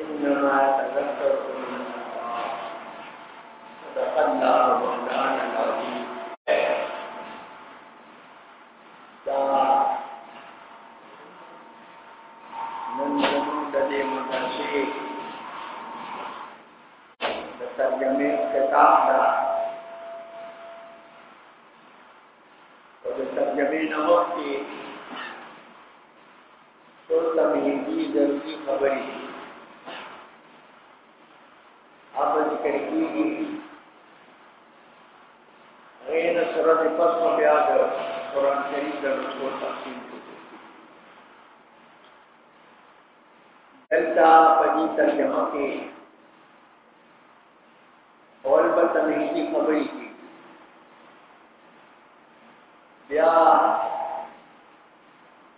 انما تذكر اولي الالباب صدق الله مولانا العظيم دا نن زموږ د دې مدرسې د ترجمې کتاب ده او د ترجمې نه مخکې ټول ته ملي ضروري خبرې دي هغه ذکر کیږي غیر سورۃ پس نو بیا د قران شریف د ټول تفصیل دلته په دې ترجمه کې اور په تمهیدی خبرې دي بیا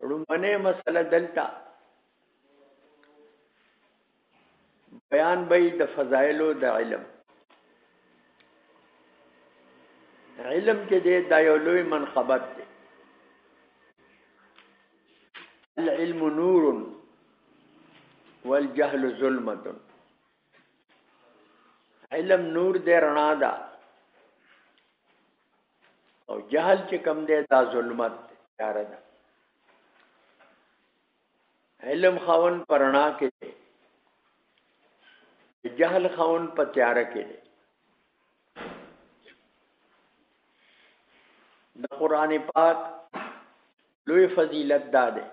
رومنه مسله دلته بیان به د فضایلو د علم علم چې دی دا یو لوی منقبت دی العلم نور والجهل ظلمت علم نور دی رڼا ده او جهل چې کم دی دا ظلمت دی تیاره ده علم خاون پرنا کې دی جهل خاون په تیاره کې دی د قران پاک لوی فضیلت دا ده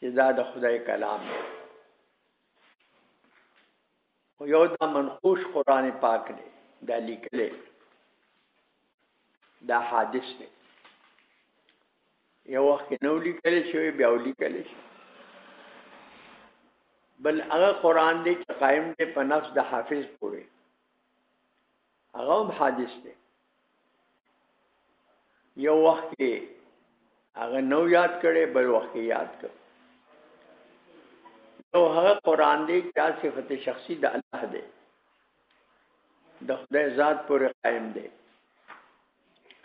چې دا د خدای کلام دی خو یو دا منقوش قرآن پاک دی دا لیکلی دا حادث دی یو وخت کې نو لیکلی شوی بیا ولیکلی شي بل هغه قرآن دی چې قایم دی په نفس د حافظ پورې هغه هم حادث دی یو وخت کې هغه نو یاد کړي بل وخت کې یاد کړ یو هغه قران دی چې صفت شخصي د الله دی د خدای ذات پورې قائم دی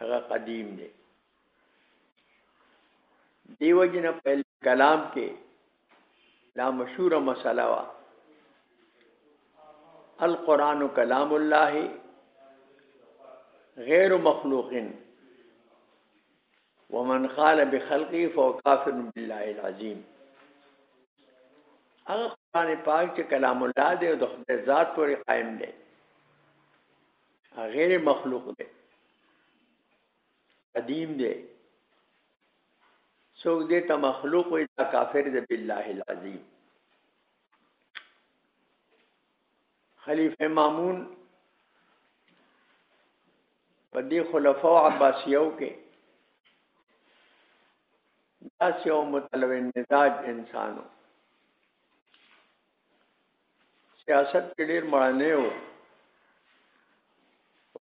هغه قدیم دی دیو جن په کلام کې دا مشهوره مسله وا القرآن کلام الله غیر مخلوق ومن قال بخلقه فهو کافر بالله العظیم هغه قرآن پاک چې کلام الله دی او د خدای ذات پورې قائم دی غیر مخلوق دی قدیم دی څوک دې ته مخلوق وي دا کافر دی بالله العظیم خلیفه مامون په دې خلفاء عباسیو کې داسې او متلوي مزاج انسانو سیاست کې ډېر مړانه و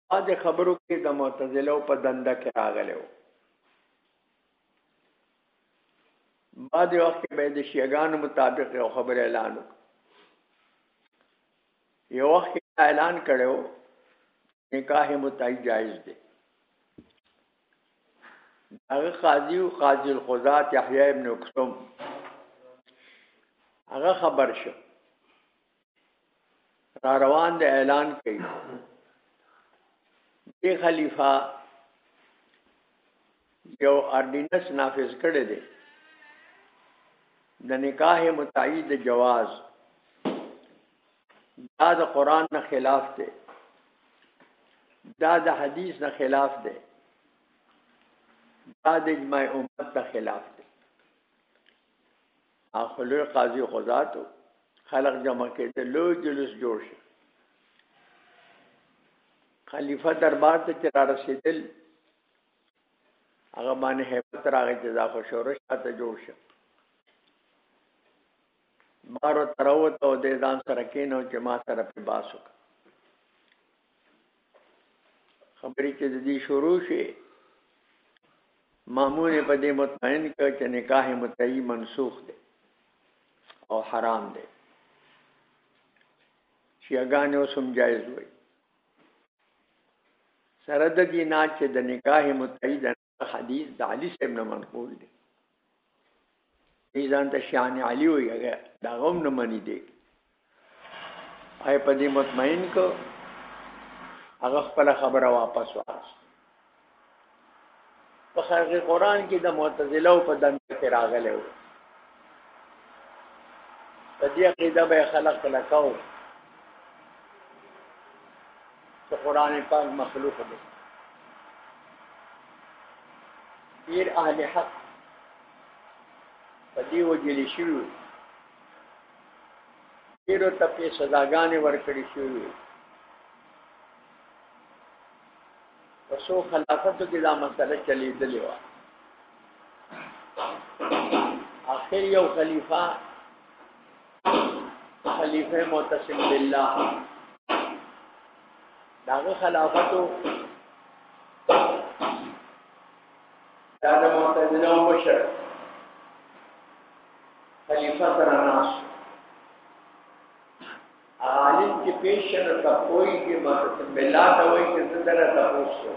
بعض خبرو کې د معتزله په دنده کې راغلی و بعد وخت کې به د شیعاګانو مطابق یو خبر اعلان وکړ یو وخت اعلان کړو نکاح متعی جایز دی هغه قاضي او قاضي القضات يحيى ابن اکتم هغه خبر شو را روان د اعلان کوي دی خلیفہ یو اردینس نافذ کړی دی د نکاح متعید جواز دا د قران نه خلاف دی دا د حدیث نه خلاف دی دا د اجماع امت نه خلاف دی اخلو قاضي خداتو خلق جمع کېدل لو جلوس جوړ شي خلیفہ دربار ته چې را رسېدل هغه باندې هیبت راغی چې دا خو شورش ته جوړ شي بار ته راووت او دی ځان سره کېنو چې ما سره پې باس وکړه خبرې چې د دې شروع شي مامون په دې مطمئن کړ چې نکاح متعی منسوخ دی او حرام دی شیعګان اوس هم جایز وي سره د دې نه چې د نکاح متعی د حدیث د علی صاحب نه منقول دی میزان ته شان علی وی هغه دا غوم نه منی دی آی په دې مطمئن کو هغه خپل خبره واپس واخیست په خارج قران کې د معتزله او په دنګ کې راغله و په دې عقیده به خلق لکاو چې قران پاک مخلوق دی ډیر اهل حق په دې وجل شو ډیرو ته په سزاګانې ورکړې شو وسو خلافت کې دا مسله چلیدلې و اخر یو خلیفہ خلیفہ معتصم بالله داغه خلافتو دا د معتزله مشر خلیفہ سره ناس عالم کې پیش نه تپوي کې معتصم بالله ته وایي چې زه دره تاسو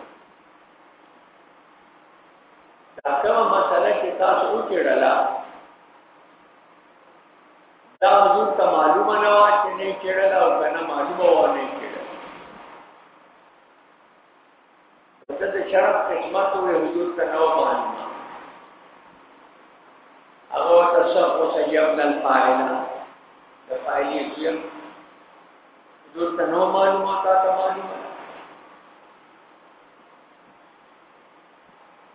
دا کومه مسله چې تاسو وکړه دا حضور ته معلومه نه وه چې نه کېړل او که نه معلومه وه نه کېړل ته د شرف قسمت وې حضور ته نه وه معلومه هغه ورته صف وسیبنا الفاعله د فاعلې دویم حضور ته نه معلومه تا ته معلومه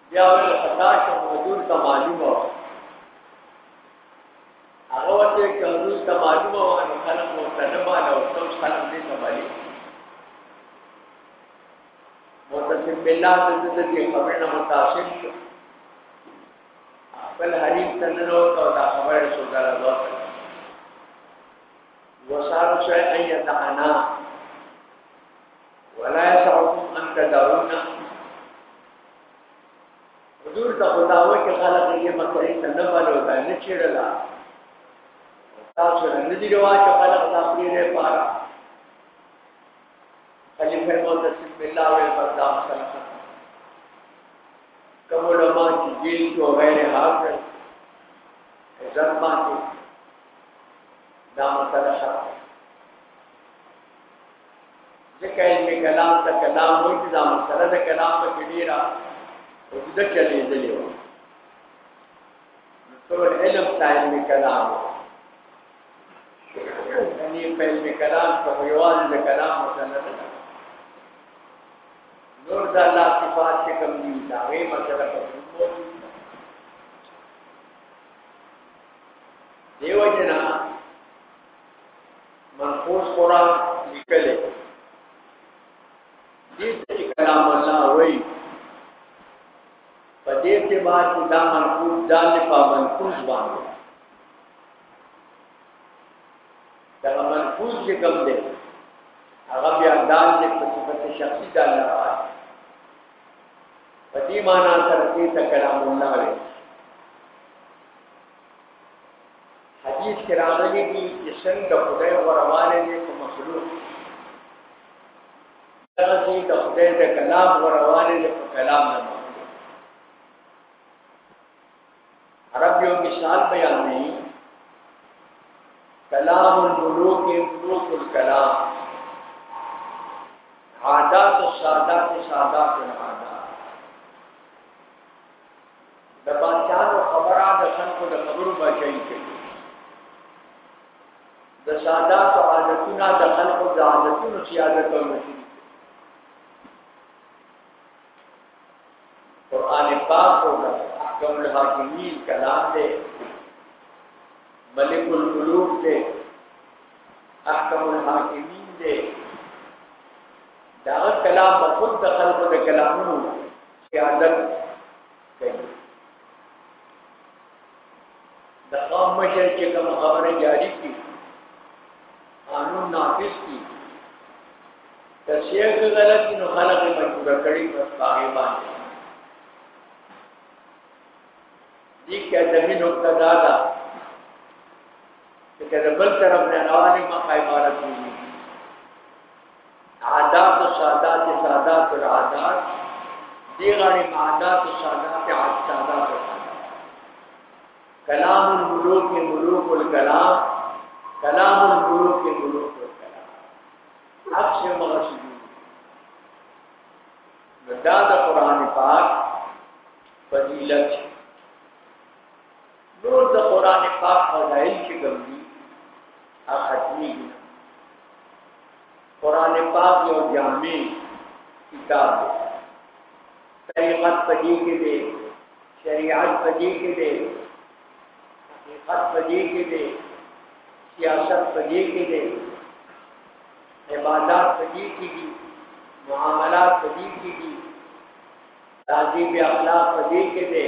بیا ول خطا شو حضور ته معلومه و هغه ورته چې حضور ته معلومه و نو خلک مو ته نه مال او څو خلک دې ته مالي متصف بالله د دې کې خبره نه متاثر شو خپل حریف ته نه نو ته دا خبره شو دا راځه وسارو شای ایت انا ولا يسعكم ان تدعون حضور ته خداوه کې خلک یې مسلې ته نه مالو دا نه چیرلا تاسو نه دي روا چې خلک دا پرې نه پاره خلیفہ موت بسم الله او الفضل سره کوم علماء چې جیل کې او غیر حاضر عزت باندې دا مسله شرط ځکه علم کلام ته کلام وایي چې دا مسله د کلام په کې ډېره اوږده چلېدلې وه ټول علم ته علم کلام یعنی په علم کلام په یوازې د کلام مسله نه ده نور د الله صفات چې کوم دي دا غي مسله په دیو جنا منقوص قران لیکل دي چې کلام الله وای په دې کې باندې دا منقوص ځان په منقوص باندې دا منقوص چې کوم دی هغه بیا دال دې په صفت شخصي دال نه پات په دې معنا سره چې کلام الله وای حدیث کې راغلي دي چې څنګه خدای غورواله دي په مخلوق دغسې د خدای د کلام غورواله دي په کلام نه عرب یو مثال بیان دی کلام الملوک ملوک الکلام عادات السادات سادات العادات د باچانو خبره د خلکو د خبرو بچای کوي د سادات او عادتونه د خلکو د عادتونو سیاده کوي قرآن پاک او احکم الحاکمین کلام دے ملک الملوک دے احکم الحاکمین دے دا کلام خود د خلکو د کلامونو قیادت کوي د قوم مشر چې کوم خبره جاری کی قانون نافذ کی تشریح کې غلط نو خلک مجبور کړي په پاګې باندې دي کې د دې نقطه دا ده چې کله بل طرف نه رواني مخه عبارت دي عادات سادات سادات العادات دی غاړي عادات سادات عادات کلام الملوک ملوک الکلام کلام الملوک ملوک الکلام عکس مغشی دا د قران پاک فضیلت نور د قران پاک فضایل چې کوم دي هغه ختمي دي قران پاک یو جامع کتاب دی طریقت پدې کې دی شریعت پدې کې دی حقیقت پدې کې دی سیاست پدې کې دی عبادات پدې کې دي معاملات پدې کې دي تهذیب اخلاق پدې کې دی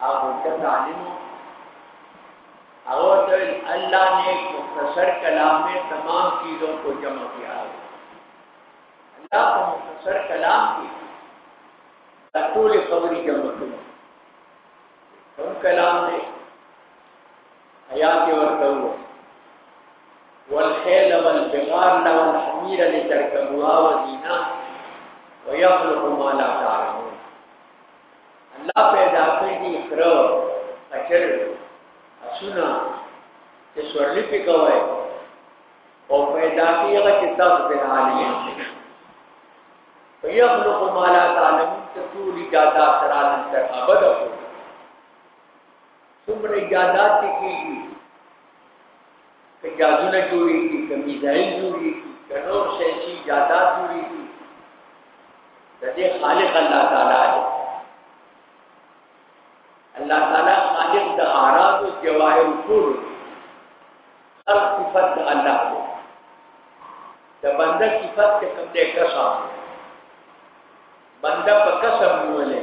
هغه ته تعلیم هغه ته الله نے مختصر کلام میں تمام چیزوں کو جمع کیا ہے اللہ کو مختصر کلام کی ټول خبري جمع کړو کوم کلام دی آیات ورته وو والخيل والبغار والحمير لتركبوها وزينة ويخلق ما لا تعلمون الله پیدا کړی دی خره اچر اسونه چې سورلی په کوي او پیدا کړی هغه چې تاسو په حال یې ويخلق ما لا تعلمون تقول اجازات را لن تر ابد کو څومره اجازات کیږي که جادونه جوړېږي که میزایل جوړېږي که نور شی چې ایجادات جوړېږي د دې خالق الله تعالی دی الله تعالی خالق د اعراض او جواهر ټول هر صفت د الله دی د بنده صفت کې کوم دې کسا بنده په کسب نیولې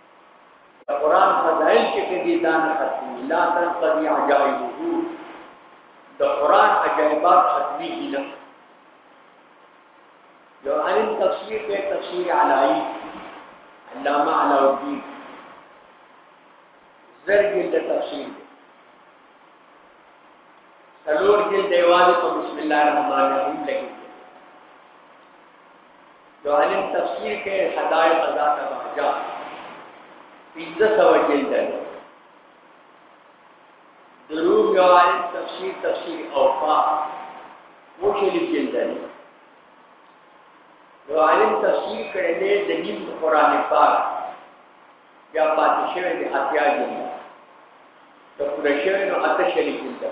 قرآن فضائل کې کې دي دان ختمي لا تنقضي عجائبه د قرآن عجائبات ختمي دي نه یو عالم تفسیر په تفسیر علای علامه علاء الدین زر جلد تفسیر سلور جلد دیوال په بسم الله الرحمن الرحیم لګي د عالم تفسیر کې حدائق ذات بهجا پنځه سو جلد دی دروم یو عالم تفسیر تفسیر اوفا مو شلی جلد دی یو عالم تفسیر کړی دی د نیم قران پاک بیا پاتې شوی دی اتیا جلد د پوره شوی نو اته شلی جلد دی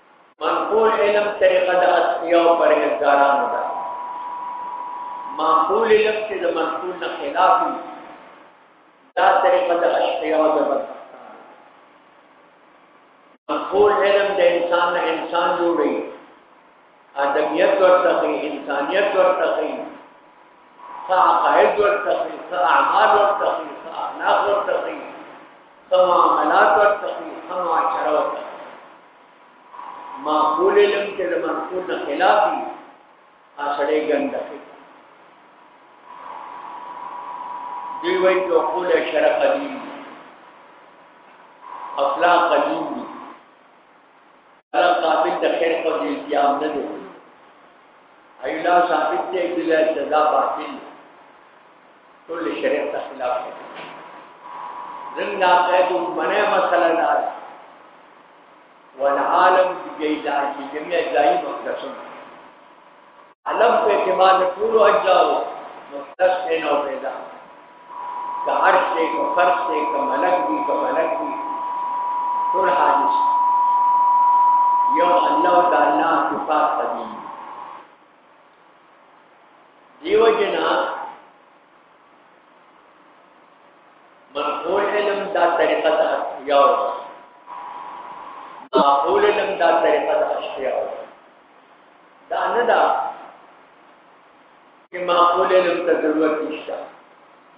معقول علم طریقه د اصفیاء پر اقدارانو ده معقول علم چې د منقول نه خلاف وي دا طریقه د اشقیاء د بدبختانو معقول علم د انسان نه انسان جوړي ادبیت ورته انسانیت ورته څه عقاید ورته څه اعمال ورته څه اخلاق ورته ته معاملات ورته کوي ښه معاشره ورته معقول علم چې د منقول نه خلاف وي هغه سړی ګنده کوي دوی وایي چې عقول شرع قدیم دي اخلاق قدیم دي هر قابل د خیر په دې قیام نه دی ایلا ثابت دی چې لا سزا باطل ټول شریعت ته خلاف دی زم دا قید منه مسله نه والعالم بجیدان کی جمعی ځای مقدسون علم په اعتبار د ټول اجزاو مختص دی نو پیدا که عرش دی که فرش دی که ملک دی که ملک دی ټول حادث یو الله تعالی صفات دی دیو جنا منقول علم دا طریقه دا یو معقول علم دا طریقه دا اشتیاو دا نه دا چې معقول علم ته ضرورت نشته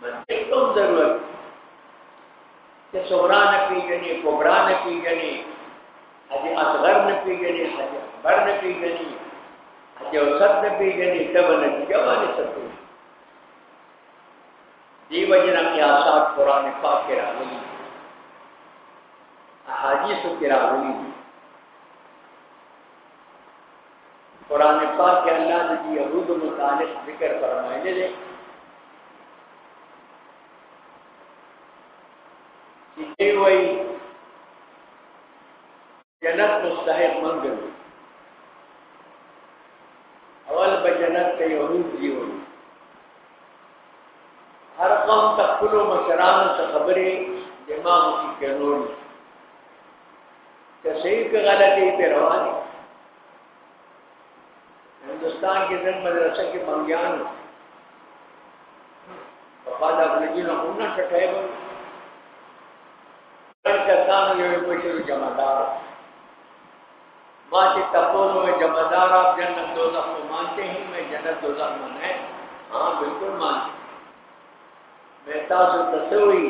منطق ته ضرورت چې صغرا نه پیژني کبرا نه پیژني حاجی اصغر نه پیژني حاجی اکبر نه پیژني حاجی اوسط نه پیژني ته به نتیجه باندې څه کوي دی وجنا قیاسات قرآن پاک کې راغلي احادیث کې راغلي قرآن پاک کې الله د يهودو متعلق ذکر فرمایلی دی چې دی وایي جنت مستحق منګل اول به جنت ته يهود دی وایي هر قوم تخلو مشران څخه خبرې امام کی کلون که صحیح که غلطی په رواني هندستان کې زموږ مدرسه کې منګیان په خاله خپل دین هم نه ټټای وو هر کسان یو بشر جمعدار ما چې تاسو نو جمعدار اپ جنت دوزخ کو مانتے ہیں میں جنت دوزخ میں ہے ہاں بالکل مانتے میں تاسو ته څه وایي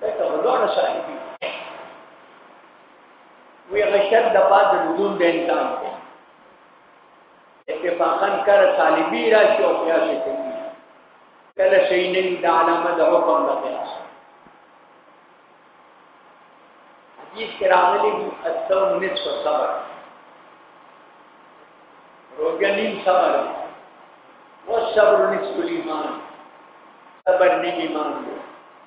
دا ته غلوړه شای دی وی غشر د بعد بدون د انسان دی اتفاقا کر طالبی را شو بیا شي کله شي نه د علامه د حکم د قیاس حدیث کې راغلي دي اته نصف صبر روزګنیم صبر والصبر نصف الایمان صبر نیم ایمان دی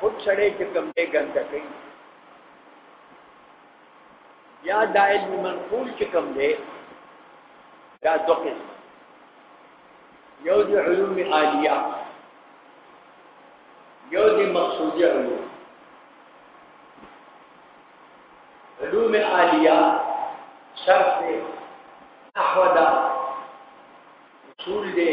خود سړی چې کوم دی ګنده کوي یا دا علم منقول چې کوم دی دا دو قسم یو دی علوم عالیه یو دی مقصودی علوم علوم عالیه شرف دی نحو دا اصول دی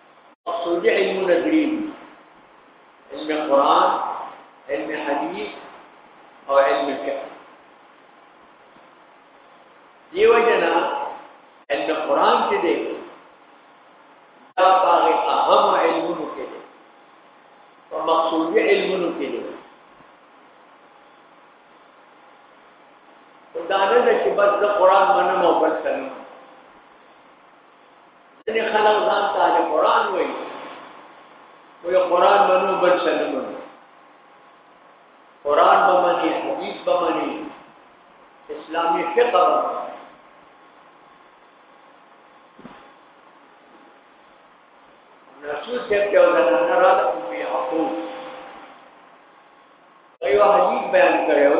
مقصود علم نظریم علم قرآن علم حدیث او علم فقه دیو جنا علم قرآن کې دی دا باغ اهم علمونو کې دی او مقصود علمونو کې دی دا نه چې بس د قرآن منم او بس نه ځینې خلک ځان ته د قرآن وایي وایي قرآن منو بل څه نه منو قرآن به مني حدیث به مني اسلامي فقه به مني رسول صاحب ته ورننه راغله ام یعقوب یو حدیث بیان کړو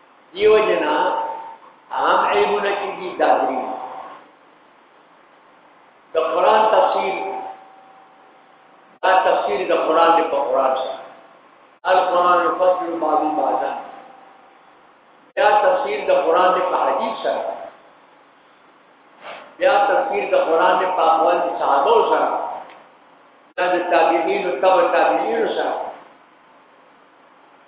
دیو جنا عام عیبونه چې دي دا دي د قران تفسیر دا تفسیر د قران دی په قران سره القران يفسر بعض بعضا بیا تفسیر د قران دی په حدیث سره بیا تفسیر د قران دی په اقوال د صحابه سره دا د تابعین او تبع تابعین سره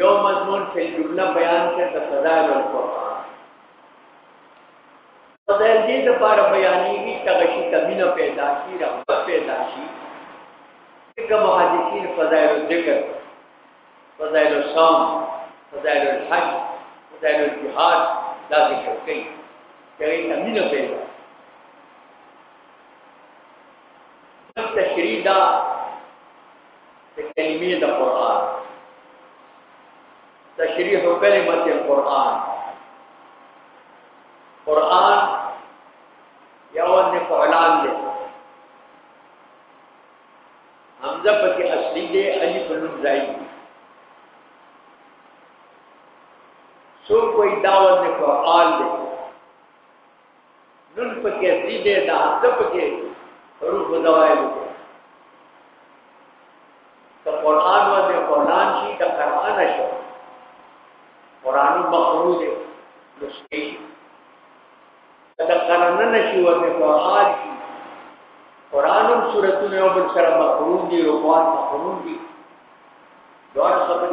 یو مضمون چې جمله بیان کړي د فضائل القرآن فضائل دې د پاره بیانېږي چې غشي تمینه پیدا شي رغبت پیدا شي څنګه محدثین فضائل الذکر فضائل الصوم فضائل الحج فضائل الجهاد دا ذکر کوي چې غشي تمینه پیدا تشریح دا د کلمې د قران تشریح کلمه القران قران یو د فعلان دی حمزه پکې اصلي دی الف نون ځای سو کوئی دعوت نه فعال دی نن پکې سیده دا د پکې روح دوايي ته قران و دې قران شي ته قران شي قران مخلوق دی لسکی ته قران نه شي و دې قران شي قران هم سورتونه او بل سره مخلوق دي روان مخلوق دي دوه سبب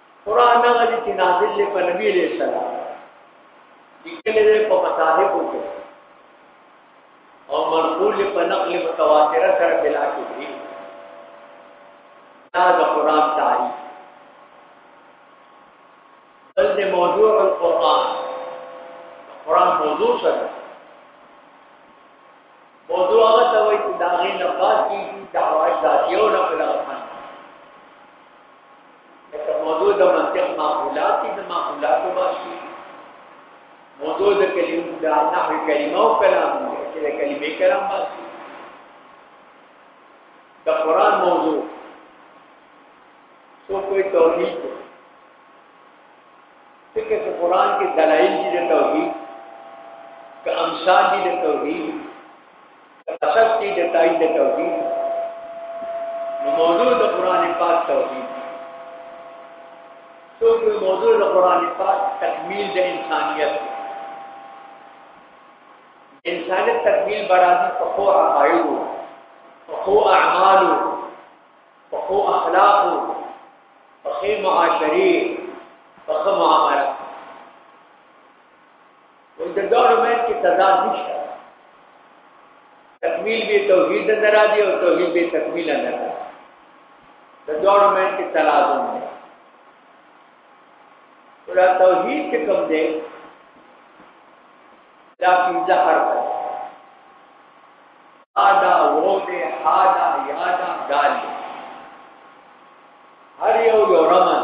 قران هغه دي چې نازل دی په نبی له سلام لیکل دی په مصاحب کې او مرفوع په نقل متواتر سره بلا کې دی دا د قران تعریف بل د موضوع القرآن قرآن موضوع سره موضوع هغه ته وایي چې دا غي نه پات کیږي دا واش ذاتي او نه په لغه لکه موضوع د منطق معقولات دي د معقولاتو باسي موضوع د کلمو د نحو کلمه او کلام دي چې د کلمې کلام باسي د قران موضوع څو کوئی توحید دی ځکه چې قران کې دلایل دي د توحید که امثال دي د توحید قصد کی د تایید توحید نو موضوع د قران پاک توحید تو په موضوع د قران پاک تکمیل د انسانیت انسانیت تکمیل برازي په خو عقاید په خو اعمال په خو اخلاق په خو معاشري په خو معاملات نو د دوه مېن کې تضاد نشته تکمیل به توحید نه راځي او توحید به تکمیل نه راځي د دوه مېن کې تلازم دی دا توحید کې کوم دی دا پنځه حرف دی آدا وو دې حادا یادا دال هر یو یو رمز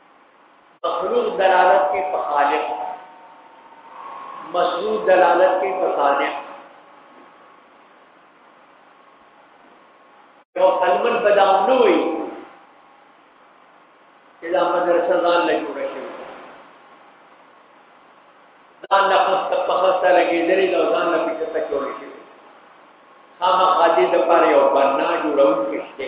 مخلوق دلالت کوي په خالق مسجود دلالت کوي په صانع یو علمن بدام نه وي چې دا مدرسه ځان له جوړه شي ځان له خپل تخصص لګېدلې دا ځان له پکې ته جوړ شي هغه خاطر د پاره یو بنا جوړون کې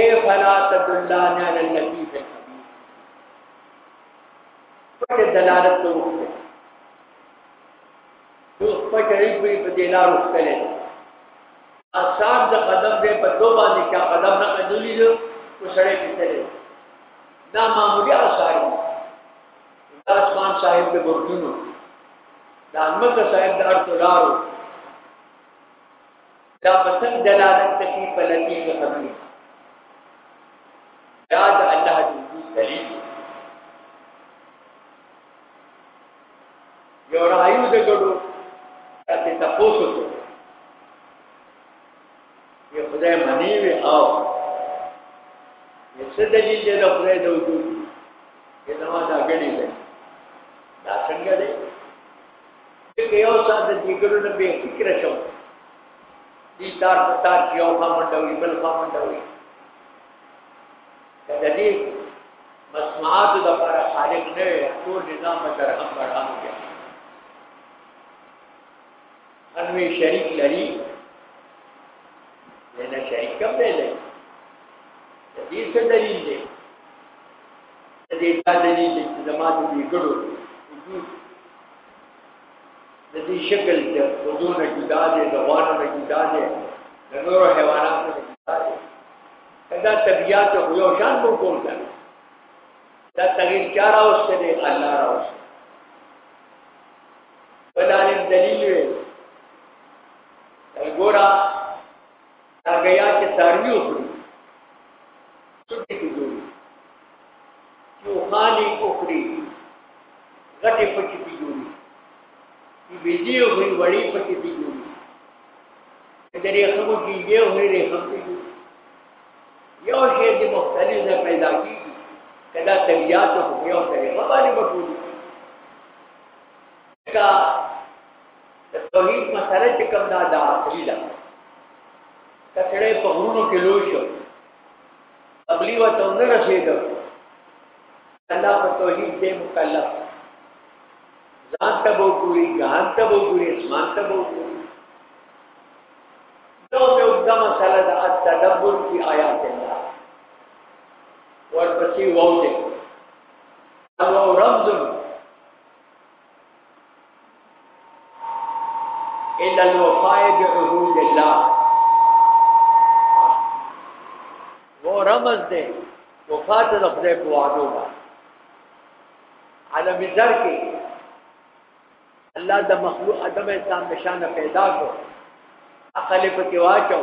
اے فلا تدلان علی النبی فی الحبیب پټ دلالت ته وکړي یو په چری په په دلار وکړي اصحاب د قدم دې په دوه باندې کا قدم نه قدولی دو او سړې پیتلې دا معمولی اثر دا اسمان صاحب د ګردونو دا مکه صاحب د ارتلارو دا پسند دلالت کوي په لتی کې خبرې دا د الله د وجود دلیل یو رايو د ګډو تاسو تاسو ته یو خدای منی وی او څه دلیل دی د خدای د وجود دا ما دا غړي دی دا څنګه دی دې یو سات د جګړو نه به فکر شو دې تار په تار کې یو خامن ډوي بل خامن ډوي د دې مسمعات د لپاره خالق نه وي ټول نظام په سره هم برام دی انوي شریک لري نه شریک کم دی لري دې څه دلیل دی د دې دا دلیل دی چې زما د دې ګړو وجود د دې شکل د خودو نه جدا دی د غوانو نه جدا دی د نورو حیواناتو نه جدا دی که دا طبیعت خو یو شان مو کول ده دا تغییر چا راوستی دی الله راوستی بل عالم دلیل وی ګوره دا غیا چې ساروی وکړي څه دې جوړي چې خالي وکړي غټې پکې دي جوړي چې ویډیو وی وړي پکې دي جوړي درې خمو کې یو هرې دې خمو یو شی دې مختلف نه پیدا کیږي کدا طبیعت او یو طریقه باندې مټول کا د توحید مسله چې کوم دا د عقلی ده کچړې په غرونو کې لوی شو قبلی و ته نه رسیدو الله په توحید دې مکلف ځان ته وګوري ځان ته وګوري ځان ته وګوري دا مې وګدا مسله ده تدبر کی آیات الله ورپسې ووځي او رمضان الا الوفاء بعهود الله و رمز دې وفا ته د خدای په وعده ده عالم زر کې الله د مخلوق ادم انسان نشانه پیدا کړ عقل په کې واچو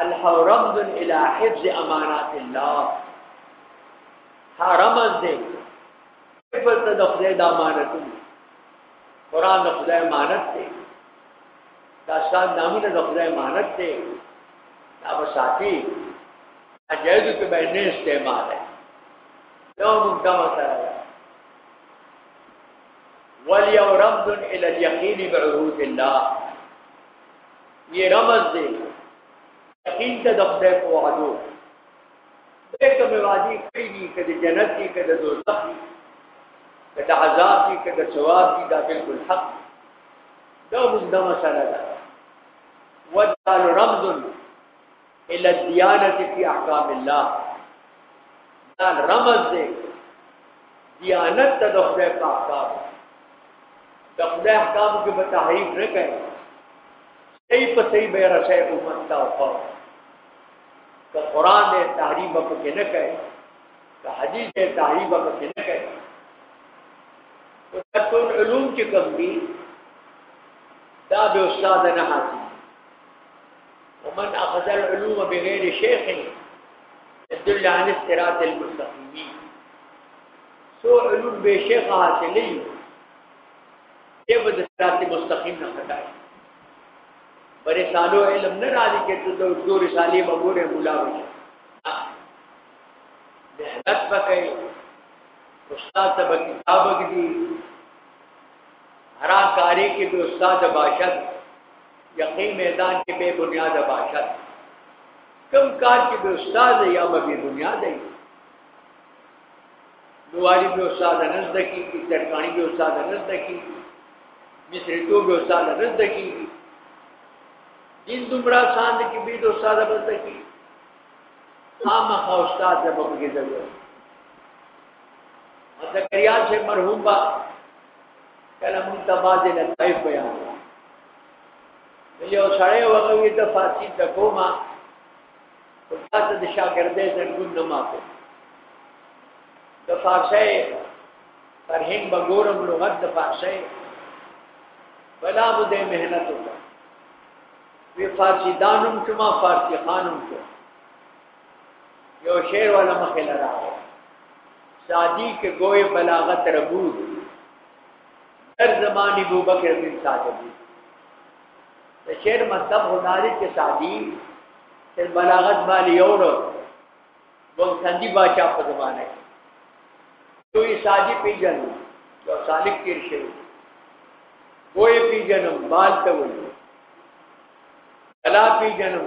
الحو رمز الى حفظ امانات الله ها رمز دی حفظ ته د خدای د امانتونو قران د خدای امانت دی دا شان نامونه د خدای امانت دی دا به ساتي اجازه کې به نه استعمال دی یو مقدمه سره وليو رمز الى اليقين بعهود الله یې رمز دی یقین ته د خدای په وعدو دې کوم وادي کړی دي کده جنت دي کده دوزخ دي کده عذاب دي کده ثواب دي دا بالکل حق دا موږ د مسله ده وجعل رمز الى الديانه في احکام الله دا رمز دی دیانت ته د خدای په احکام د خدای احکام کې به تحریف نه کوي صحیح په صحیح به راځي امت ته او قوم که قران دې تحریف په کې نه کوي که حدیث دې تحریف په کې نه کوي او ټول علوم چې کوم دي دا به استاد نه حاصل ومن اخذ العلوم بغیر شیخ يدل عن الصراط المستقيم سو علوم به شیخ حاصلې دی به د صراط مستقیم نه خدای پر رسالو علم نه راځي کې ته د دو رسالې مګوره مولا وي محنت وکړي استاد به کتاب کې دي هر کاری کې به استاد باشد یقین میدان کې به بنیاد باشد کم کار کې به استاد یا به بنیاد دی نواری به استاد نه زده کیږي ترکانی به استاد نه زده کیږي مصری تو به استاد نه زده کیږي دین دومره ساند کې به د استاد به زده کیږي عامه استاد به په کې ضرورت زکریا سے مرحوم با کله موږ ته بعضې لطایف بیان یو سړی وغوي د فارسی د کومه او تاسو د شاګردې زنګون نه ماته د فارسی فرهنګ بګورم لغت د فارسی بلا به د مهنت وکړه وی فارسی دانم کما فارسی خانم کو یو شعر والا مخه لرا شادی کې گوی بلاغت ربود در زمانی بو بکر بن ساجدی د شعر مطلب هناري کې سادي تر بلاغت باندې یو ډول وګ سندي باچا په زمانه کې دوی سادي پیژنو یو سالک تیر شوی وې پیژنم بال ته وې بلا پیژنم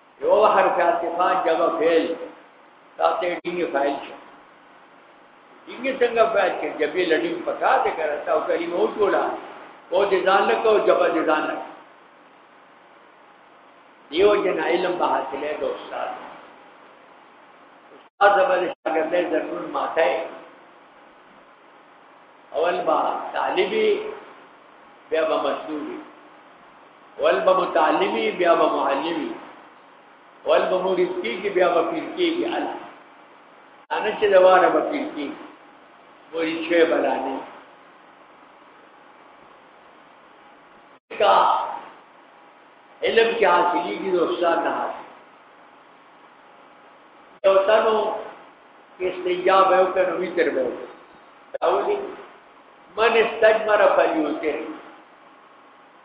یو هر فاتحه جمع فعل تاسو ډینګ فایل شي ډینګ څنګه فایل کې جبې لډینګ پکا دې کړه تا او کلمه او جوړا او دې ځان له کو جبا دې ځان له دیو جن علم به حاصله د استاد استاد باندې شاګرد ضرور ماته اول با طالبي بیا به مسلوبي ول به متعلمي بیا به معلمي ول به مرید کیږي بیا به پیر کیږي الله انا چې د واره به پیر کیږي مرید شوی بلانه کا علم کې حاصلې دي دوستان نه حاصل یو تنو کې استجاب یو کنو وی تر به اولی من استجمر فلیوته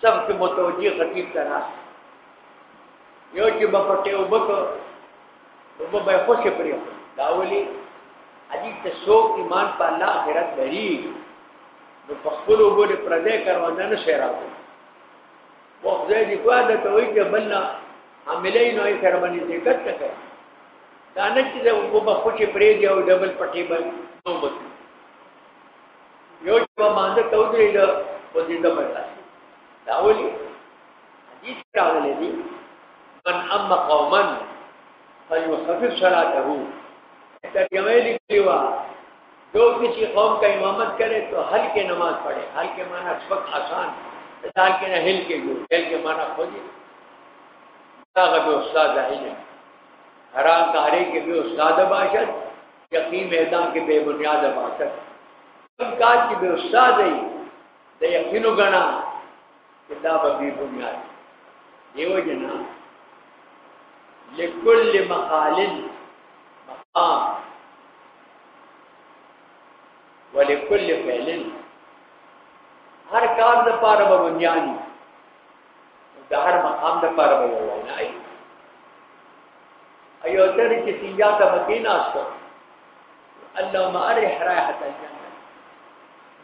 سب کې متوجي خطیب ته نه یو چې په پټه وبک وب به خوشې پرې دا ولي اجي ته سو ایمان په الله آخرت لري نو په خپل وګړي پردې کاروانه نه شي راوړي وخت دې دی په عادت ته وایي چې بلنا عملې نه یې سره باندې دقت نه کوي دا نه چې وب خوشې پرې دی او ډبل پټي باندې نو بس یو چې په مانده ته ودرېد او دې ته برداشت دا ولي حدیث راغلی دی من اما قوما فليخفف صلاته ترجمه لیکلی و جو کسی قوم کا امامت کرے تو حل کے نماز پڑھے حل کے معنی سبق آسان حل کے نہ ہل کے جو ہل کے معنی خوجی دا غد استاد علم حرام کاری کے بھی استاد باشد یقین میدان کې به بنیاد ماته کوم کار چې به استاد دی د یقینو غنا کتاب به بنیاد دیو جنا لکل مقال مقام ولکل فعل هر کار د پاره به بنیاد د هر مقام د پاره به وایي ایو سړی چې سیدا ته پکې ناشته الله ما ارح راحت الجنه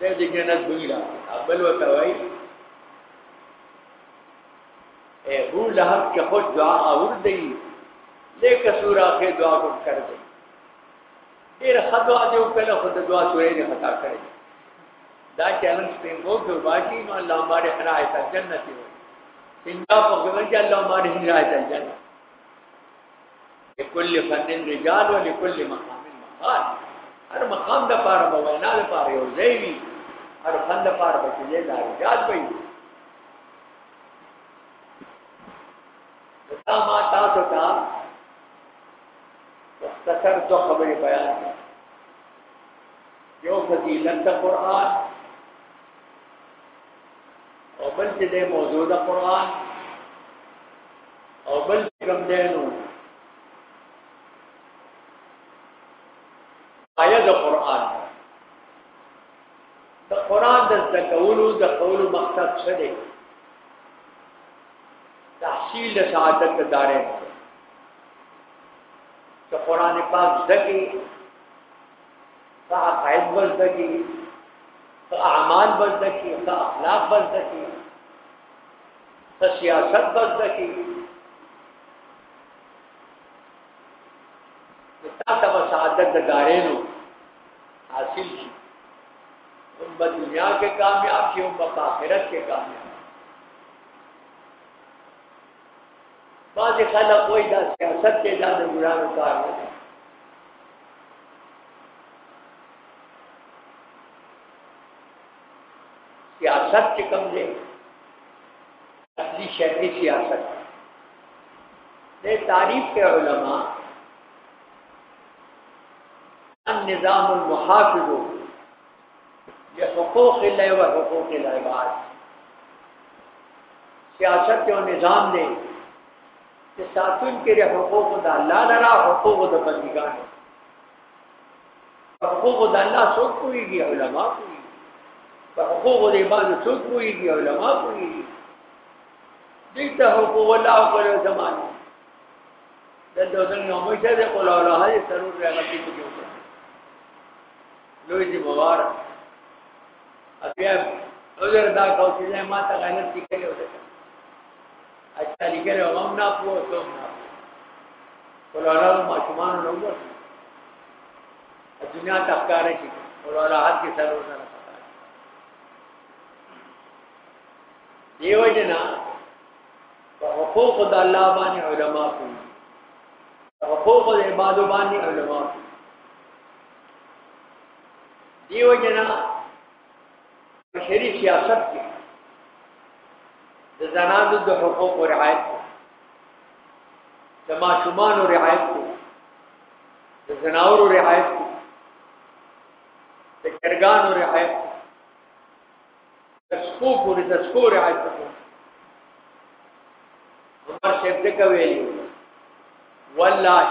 د دې جنت بویلا بل وته وای اے ابو لهب چې خو دعا اور دی لیک سورا کې دعا کوم کړ دی ډیر خدوا دې او کله خود دعا سورې نه خطا کړی دا چیلنج څنګه جو باجی نو الله ما ارح راحت الجنه دی څنګه په ګل چې الله ما ارح راحت الجنه لكل فن رجال ولكل مقام مقال هر مقام د پاره به وینا د پاره یو ځای وي هر فن د پاره به یې د رجال وي دا ما تاسو ته مختصر دو خبرې بیان کړې یو فضیلت د قران او بل چې د موضوع د قران او بل کوم دینو آیا د قران د قران د ذکرولو د قول مقصد څه دی تحصیل د سعادت د دارې چې قران پاک ذکی ښه عقاید به زده کړي ښه اعمال به زده کړي ښه اخلاق به زده کړي ښه سیاست به زده کړي تا ته به سعادت د دارینو حاصل شي هم به دنیا کې کامیاب شي هم به آخرت کې کامیاب بعضې خلک وایي دا سیاست دی دا د ګلانو کار نه دی سیاست چې کوم دی اصلي شرعي سیاست دی د تعریف کې علما النظام المحافظ لحقوق الله و حقوق العباد سیاست یو نظام دی چې ساتون کې د حقوق د الله لرا حقوق د بندګان حقوق د الله څوک کوي علماء کوي په حقوق د عبادت څوک کوي علماء کوي دلته حقوق الله په زمانه دلته څنګه مشه د قول الله هي سرور راغلي په لوی دی بوار اپیا اگر دا کاو چې ما ته غلط لیکل و اچھا لیکل و هم نه پوه ته نه ولاله ما شومان نو وو دنیا تخکار شي ولاله حد کې سره وځه دیو جنا حقوق د الله باندې علما کوي حقوق د عبادت باندې علما کوي دیو جنا بشری سیاست کې د زنانو د حقوق او رعایت د ماشومان او رعایت د زناور او رعایت د چرګان او رعایت د سپو پورې د سپو رعایت عمر شیخ دې کوي والله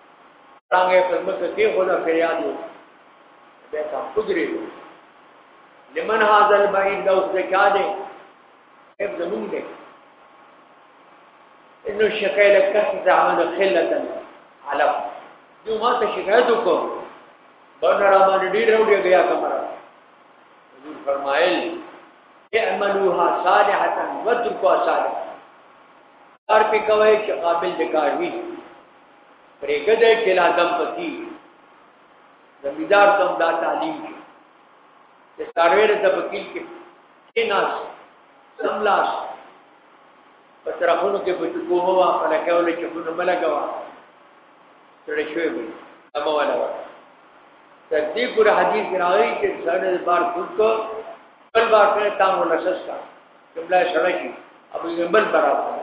څنګه په مکه کې خو دا فریاد وو به تا قدرې لمن هاذا البعيد لو زکا دې اب زمون دې انه شکایل کس زعمل خلتا علو جو ما ته شکایت وکړ باندې را باندې ډیر راوړي بیا کمره حضور فرمایل اعملوها صالحه وترکوا صالحه کار په کوي چې قابل د کار وي پرېګدې چې لا دم پتی زمیدار تم دا تعلیم کې چې سارویر د وکیل کې کې ناس سملاس پترخونو کې بچو هوا فلکول چې خو نه ملګوا سره شوی وي اما ولا وا تر دې پر حدیث راغی چې سړی بار خود کو بل بار ته تاسو لسستا جمله سره کې ابو بل برابر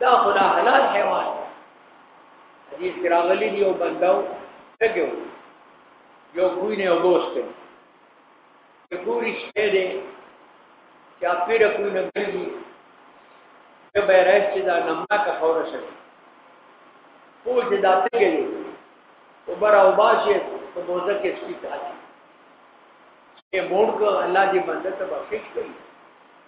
دا خدا حلال حیوان حدیث کې راغلی دی او بنداو څنګه یو کوی نه وګوست ته پوری شته دې چې اپیره کوی نه ګرځي ته به راځي دا نمنا کا فورا شي پوه دې دا څنګه دی او بر او باشه په موزه کې سپیټ آتی چې موړ کو الله دې بنده ته بخښ کړي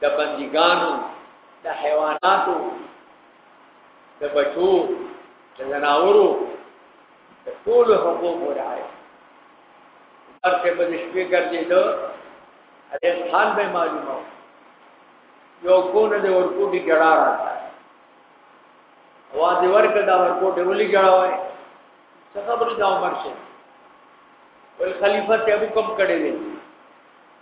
د بندګانو د حیواناتو د بچو د زناورو د ټول حقوق ورعایت هر څه په شپې ګرځي دو هغه حال به معلومه یو کونه د ورکوټي جړا راځي وا دې ورکه دا ورکوټي ولي جړا وای څه خبرې دا عمر شي ول خلیفہ ته ابو کم کړي دي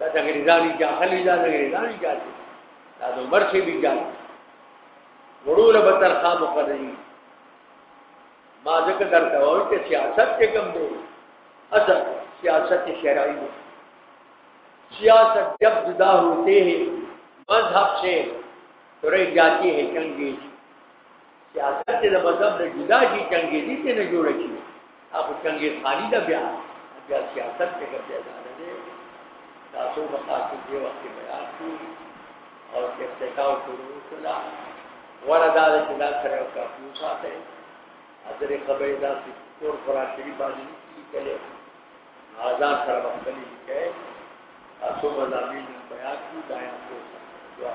دا د غریزانی جاهل دا د غریزانی جاهل دا د عمر شي بي جاهل وړو له بتر خام کوي ما ځکه درته وایي چې سیاست کې کم دی اصل سیاست شرعي دی سیاست جب جدا ہوتے ہیں مذہب سے ترے جاتی ہے چنگیز سیاست دې د مذهب نه جدا شي څنګه دې ته نه جوړ شي هغه څنګه خالي دا بیا بیا سیاست ته کوي دا نه دي تاسو په تاسو دې وخت کې بیان شو او چې تکاو شروع کړه وردا دې چې دا سره او کافي ساته حضرت خبرې دا چې تور قرآن شریف باندې کله آزاد سره باندې کې تاسو مزامین بیان کړو دا یې دعا